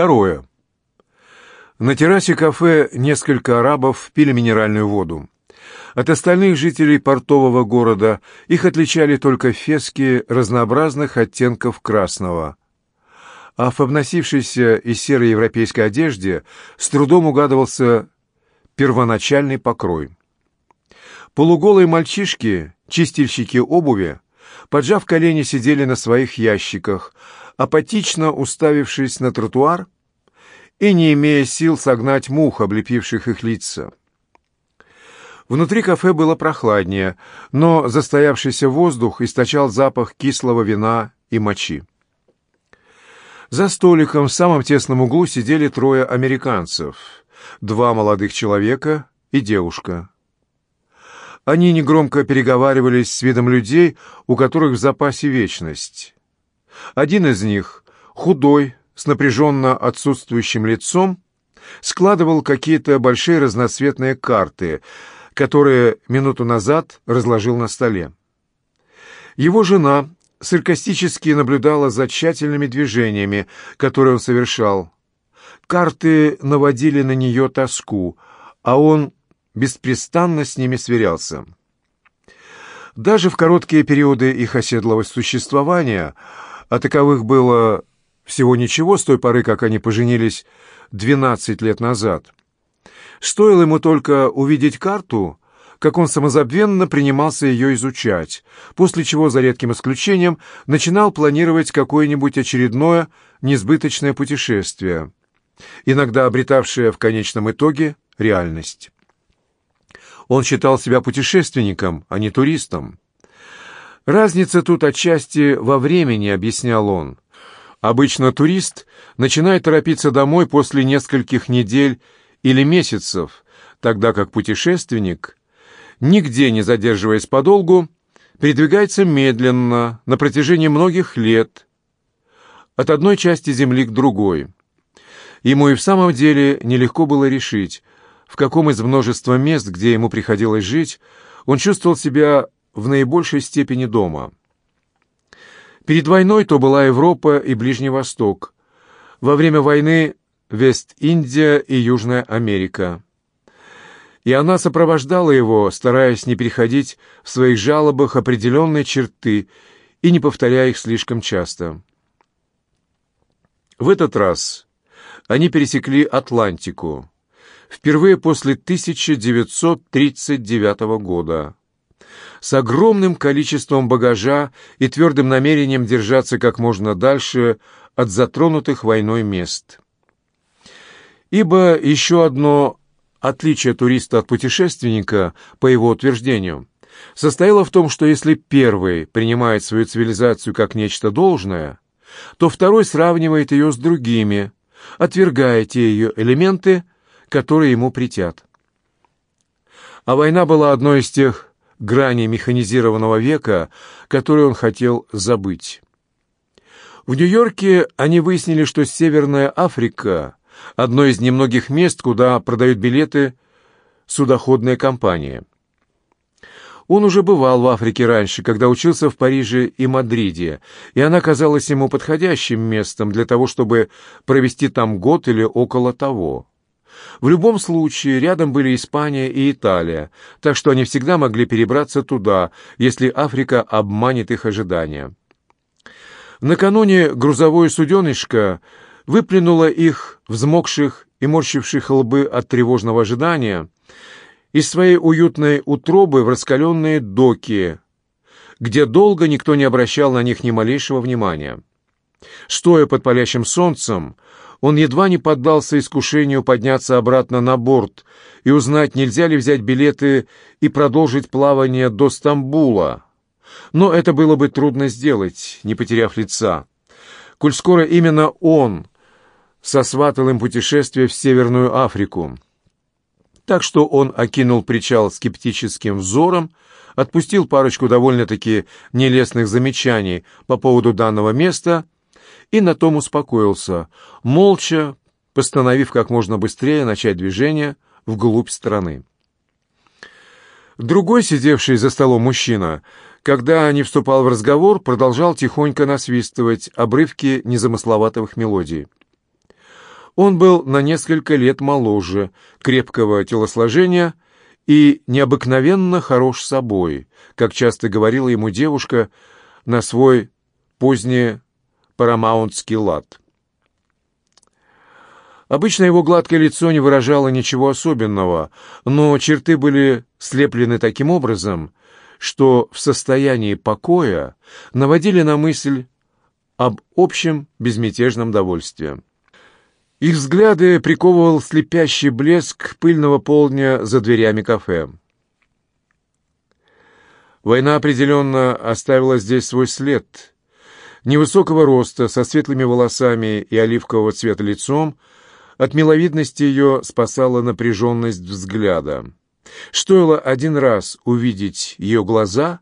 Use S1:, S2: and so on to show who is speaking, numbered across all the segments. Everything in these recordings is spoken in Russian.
S1: Второе. На террасе кафе несколько арабов пили минеральную воду. От остальных жителей портового города их отличали только фески разнообразных оттенков красного. А в обносившейся из серой европейской одежде с трудом угадывался первоначальный покрой. Полуголые мальчишки, чистильщики обуви, поджав колени, сидели на своих ящиках, апатично уставившись на тротуар и не имея сил согнать мух, облепивших их лица. Внутри кафе было прохладнее, но застоявшийся воздух источал запах кислого вина и мочи. За столиком в самом тесном углу сидели трое американцев, два молодых человека и девушка. Они негромко переговаривались с видом людей, у которых в запасе вечность. Один из них, худой, с напряженно отсутствующим лицом, складывал какие-то большие разноцветные карты, которые минуту назад разложил на столе. Его жена саркастически наблюдала за тщательными движениями, которые он совершал. Карты наводили на нее тоску, а он беспрестанно с ними сверялся. Даже в короткие периоды их оседлого существования – а таковых было всего ничего с той поры, как они поженились 12 лет назад. Стоило ему только увидеть карту, как он самозабвенно принимался ее изучать, после чего, за редким исключением, начинал планировать какое-нибудь очередное несбыточное путешествие, иногда обретавшее в конечном итоге реальность. Он считал себя путешественником, а не туристом. Разница тут отчасти во времени, объяснял он. Обычно турист начинает торопиться домой после нескольких недель или месяцев, тогда как путешественник, нигде не задерживаясь подолгу, передвигается медленно на протяжении многих лет от одной части Земли к другой. Ему и в самом деле нелегко было решить, в каком из множества мест, где ему приходилось жить, он чувствовал себя в наибольшей степени дома. Перед войной то была Европа и Ближний Восток. Во время войны Вест-Индия и Южная Америка. И она сопровождала его, стараясь не переходить в своих жалобах определенные черты и не повторяя их слишком часто. В этот раз они пересекли Атлантику, впервые после 1939 года с огромным количеством багажа и твердым намерением держаться как можно дальше от затронутых войной мест. Ибо еще одно отличие туриста от путешественника, по его утверждению, состояло в том, что если первый принимает свою цивилизацию как нечто должное, то второй сравнивает ее с другими, отвергая те ее элементы, которые ему притят. А война была одной из тех грани механизированного века, который он хотел забыть. В Нью-Йорке они выяснили, что Северная Африка – одно из немногих мест, куда продают билеты судоходные компании. Он уже бывал в Африке раньше, когда учился в Париже и Мадриде, и она казалась ему подходящим местом для того, чтобы провести там год или около того. В любом случае, рядом были Испания и Италия, так что они всегда могли перебраться туда, если Африка обманет их ожидания. Накануне грузовое суденышко выплюнуло их, взмокших и морщивших лбы от тревожного ожидания, из своей уютной утробы в раскаленные доки, где долго никто не обращал на них ни малейшего внимания. Стоя под палящим солнцем, он едва не поддался искушению подняться обратно на борт и узнать, нельзя ли взять билеты и продолжить плавание до Стамбула. Но это было бы трудно сделать, не потеряв лица. Коль скоро именно он сосватал им путешествие в Северную Африку. Так что он окинул причал скептическим взором, отпустил парочку довольно-таки нелестных замечаний по поводу данного места — и на том успокоился, молча постановив как можно быстрее начать движение вглубь страны. Другой, сидевший за столом мужчина, когда не вступал в разговор, продолжал тихонько насвистывать обрывки незамысловатых мелодий. Он был на несколько лет моложе, крепкого телосложения и необыкновенно хорош собой, как часто говорила ему девушка на свой поздний парамаунтский лад. Обычно его гладкое лицо не выражало ничего особенного, но черты были слеплены таким образом, что в состоянии покоя наводили на мысль об общем безмятежном довольстве. Их взгляды приковывал слепящий блеск пыльного полдня за дверями кафе. Война определенно оставила здесь свой след. Невысокого роста, со светлыми волосами и оливкового цвета лицом – от миловидности ее спасала напряженность взгляда. Стоило один раз увидеть ее глаза,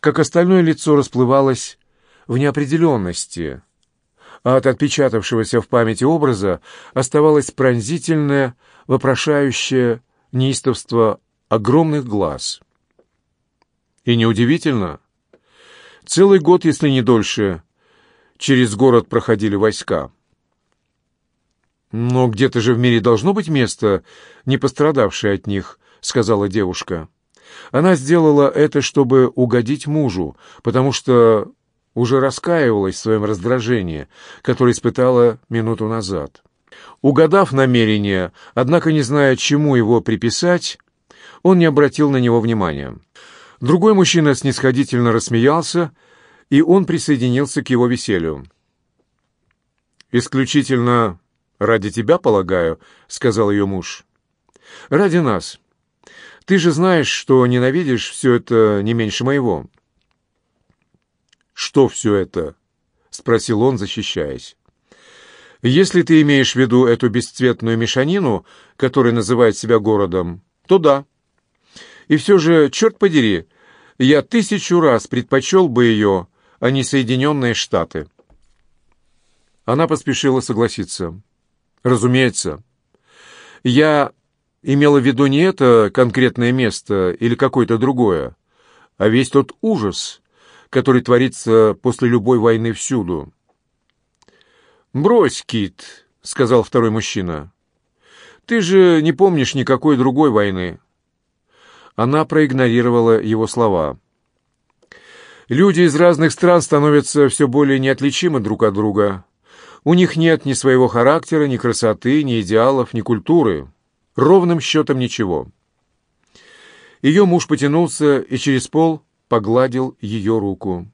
S1: как остальное лицо расплывалось в неопределенности, а от отпечатавшегося в памяти образа оставалось пронзительное, вопрошающее неистовство огромных глаз. И неудивительно, целый год, если не дольше, через город проходили войска. «Но где-то же в мире должно быть место, не пострадавшее от них», — сказала девушка. Она сделала это, чтобы угодить мужу, потому что уже раскаивалась в своем раздражении, которое испытала минуту назад. Угадав намерение, однако не зная, чему его приписать, он не обратил на него внимания. Другой мужчина снисходительно рассмеялся, и он присоединился к его веселью. «Исключительно «Ради тебя, полагаю», — сказал ее муж. «Ради нас. Ты же знаешь, что ненавидишь все это не меньше моего». «Что все это?» — спросил он, защищаясь. «Если ты имеешь в виду эту бесцветную мешанину, которая называет себя городом, то да. И все же, черт подери, я тысячу раз предпочел бы ее, а не Соединенные Штаты». Она поспешила согласиться. Разумеется. Я имела в виду не это конкретное место или какое-то другое, а весь тот ужас, который творится после любой войны всюду. «Брось, Кит», — сказал второй мужчина. «Ты же не помнишь никакой другой войны». Она проигнорировала его слова. «Люди из разных стран становятся все более неотличимы друг от друга. У них нет ни своего характера, ни красоты, ни идеалов, ни культуры. Ровным счетом ничего. Ее муж потянулся и через пол погладил ее руку.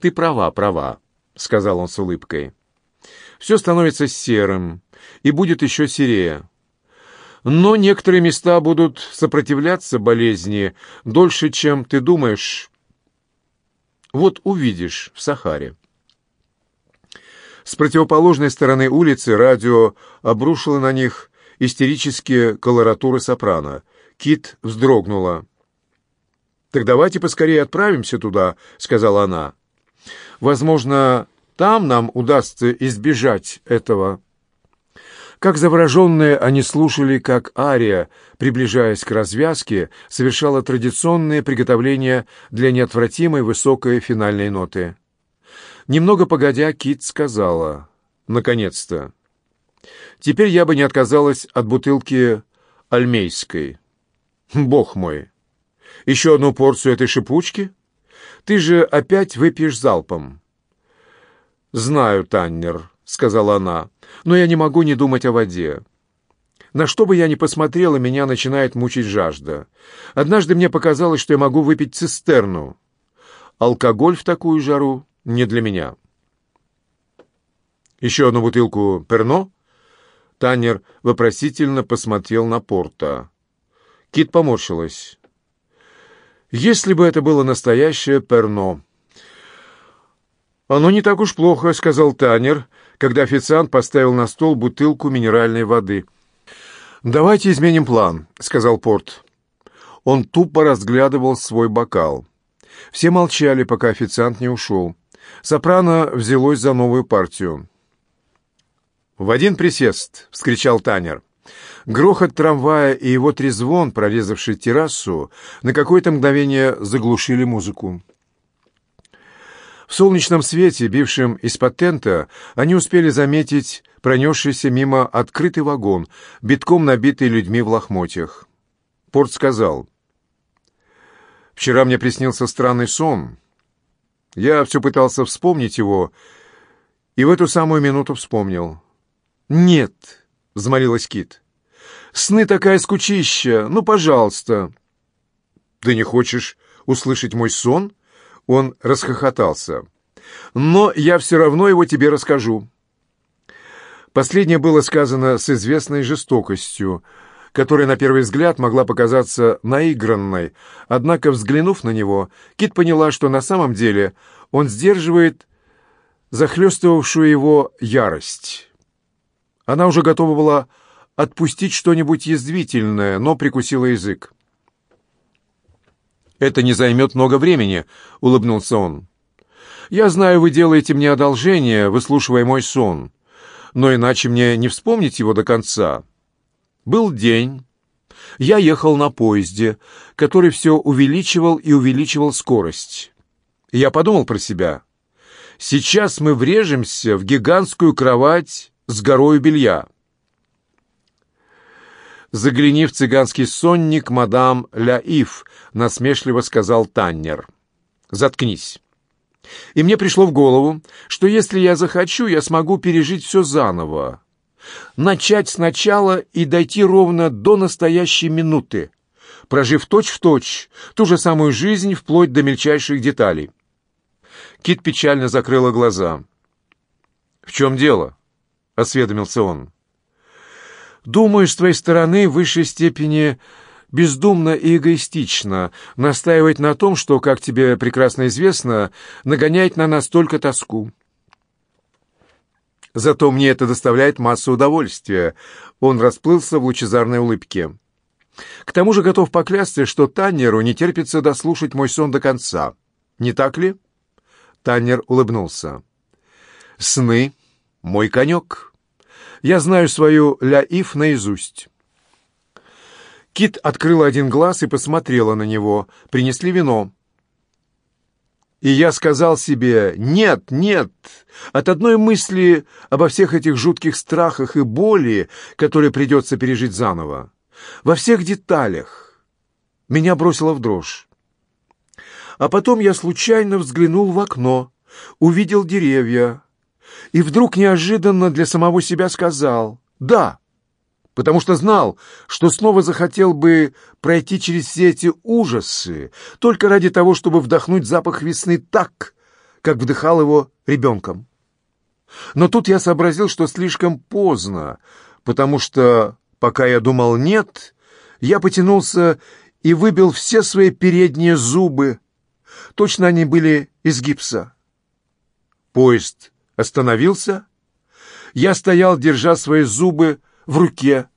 S1: «Ты права, права», — сказал он с улыбкой. «Все становится серым и будет еще серее. Но некоторые места будут сопротивляться болезни дольше, чем ты думаешь. Вот увидишь в Сахаре». С противоположной стороны улицы радио обрушило на них истерические колоратуры сопрано. Кит вздрогнула. «Так давайте поскорее отправимся туда», — сказала она. «Возможно, там нам удастся избежать этого». Как завороженные они слушали, как Ария, приближаясь к развязке, совершала традиционные приготовления для неотвратимой высокой финальной ноты. Немного погодя, Кит сказала, наконец-то, «Теперь я бы не отказалась от бутылки альмейской. Бог мой! Еще одну порцию этой шипучки? Ты же опять выпьешь залпом». «Знаю, Таннер», — сказала она, — «но я не могу не думать о воде. На что бы я ни посмотрела, меня начинает мучить жажда. Однажды мне показалось, что я могу выпить цистерну. Алкоголь в такую жару не для меня. Еще одну бутылку перно? Таннер вопросительно посмотрел на Порта. Кит поморщилась. Если бы это было настоящее перно. Оно не так уж плохо, сказал Таннер, когда официант поставил на стол бутылку минеральной воды. «Давайте изменим план», — сказал Порт. Он тупо разглядывал свой бокал. Все молчали, пока официант не ушел. Сопрано взялось за новую партию. «В один присест!» — вскричал Танер. Грохот трамвая и его трезвон, прорезавший террасу, на какое-то мгновение заглушили музыку. В солнечном свете, бившем из патента, они успели заметить пронесшийся мимо открытый вагон, битком набитый людьми в лохмотьях. Порт сказал, «Вчера мне приснился странный сон. Я все пытался вспомнить его, и в эту самую минуту вспомнил». «Нет», — взмолилась Кит, — «сны такая скучища, ну, пожалуйста». «Ты не хочешь услышать мой сон?» Он расхохотался. «Но я все равно его тебе расскажу». Последнее было сказано с известной жестокостью, которая на первый взгляд могла показаться наигранной, однако, взглянув на него, Кит поняла, что на самом деле он сдерживает захлестывавшую его ярость. Она уже готова была отпустить что-нибудь язвительное, но прикусила язык. «Это не займет много времени», — улыбнулся он. «Я знаю, вы делаете мне одолжение, выслушивая мой сон, но иначе мне не вспомнить его до конца. Был день. Я ехал на поезде, который все увеличивал и увеличивал скорость. Я подумал про себя. Сейчас мы врежемся в гигантскую кровать с горою белья. «Загляни в цыганский сонник, мадам Ля-Ив», — насмешливо сказал Таннер. «Заткнись». И мне пришло в голову, что если я захочу, я смогу пережить все заново. Начать сначала и дойти ровно до настоящей минуты, прожив точь-в-точь точь ту же самую жизнь вплоть до мельчайших деталей. Кит печально закрыла глаза. «В чем дело?» — осведомился он. Думаю, с твоей стороны в высшей степени бездумно и эгоистично настаивать на том, что, как тебе прекрасно известно, нагоняет на нас только тоску. Зато мне это доставляет массу удовольствия. Он расплылся в лучезарной улыбке. К тому же готов поклясться, что Таннеру не терпится дослушать мой сон до конца. Не так ли? Таннер улыбнулся. «Сны — мой конек». Я знаю свою ля-ив наизусть». Кит открыла один глаз и посмотрела на него. Принесли вино. И я сказал себе «нет, нет». От одной мысли обо всех этих жутких страхах и боли, которые придется пережить заново. Во всех деталях. Меня бросило в дрожь. А потом я случайно взглянул в окно, увидел деревья, и вдруг неожиданно для самого себя сказал «да», потому что знал, что снова захотел бы пройти через все эти ужасы только ради того, чтобы вдохнуть запах весны так, как вдыхал его ребенком. Но тут я сообразил, что слишком поздно, потому что, пока я думал «нет», я потянулся и выбил все свои передние зубы. Точно они были из гипса. Поезд остановился. Я стоял, держа свои зубы в руке,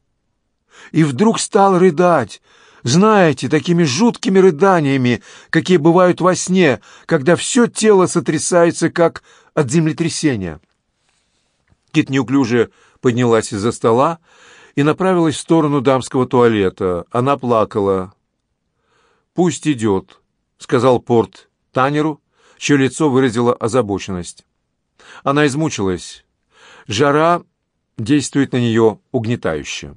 S1: и вдруг стал рыдать, знаете, такими жуткими рыданиями, какие бывают во сне, когда все тело сотрясается, как от землетрясения. Кит неуклюже поднялась из-за стола и направилась в сторону дамского туалета. Она плакала. «Пусть идет», — сказал Порт Танеру, чье лицо выразило озабоченность. Она измучилась. Жара действует на нее угнетающе.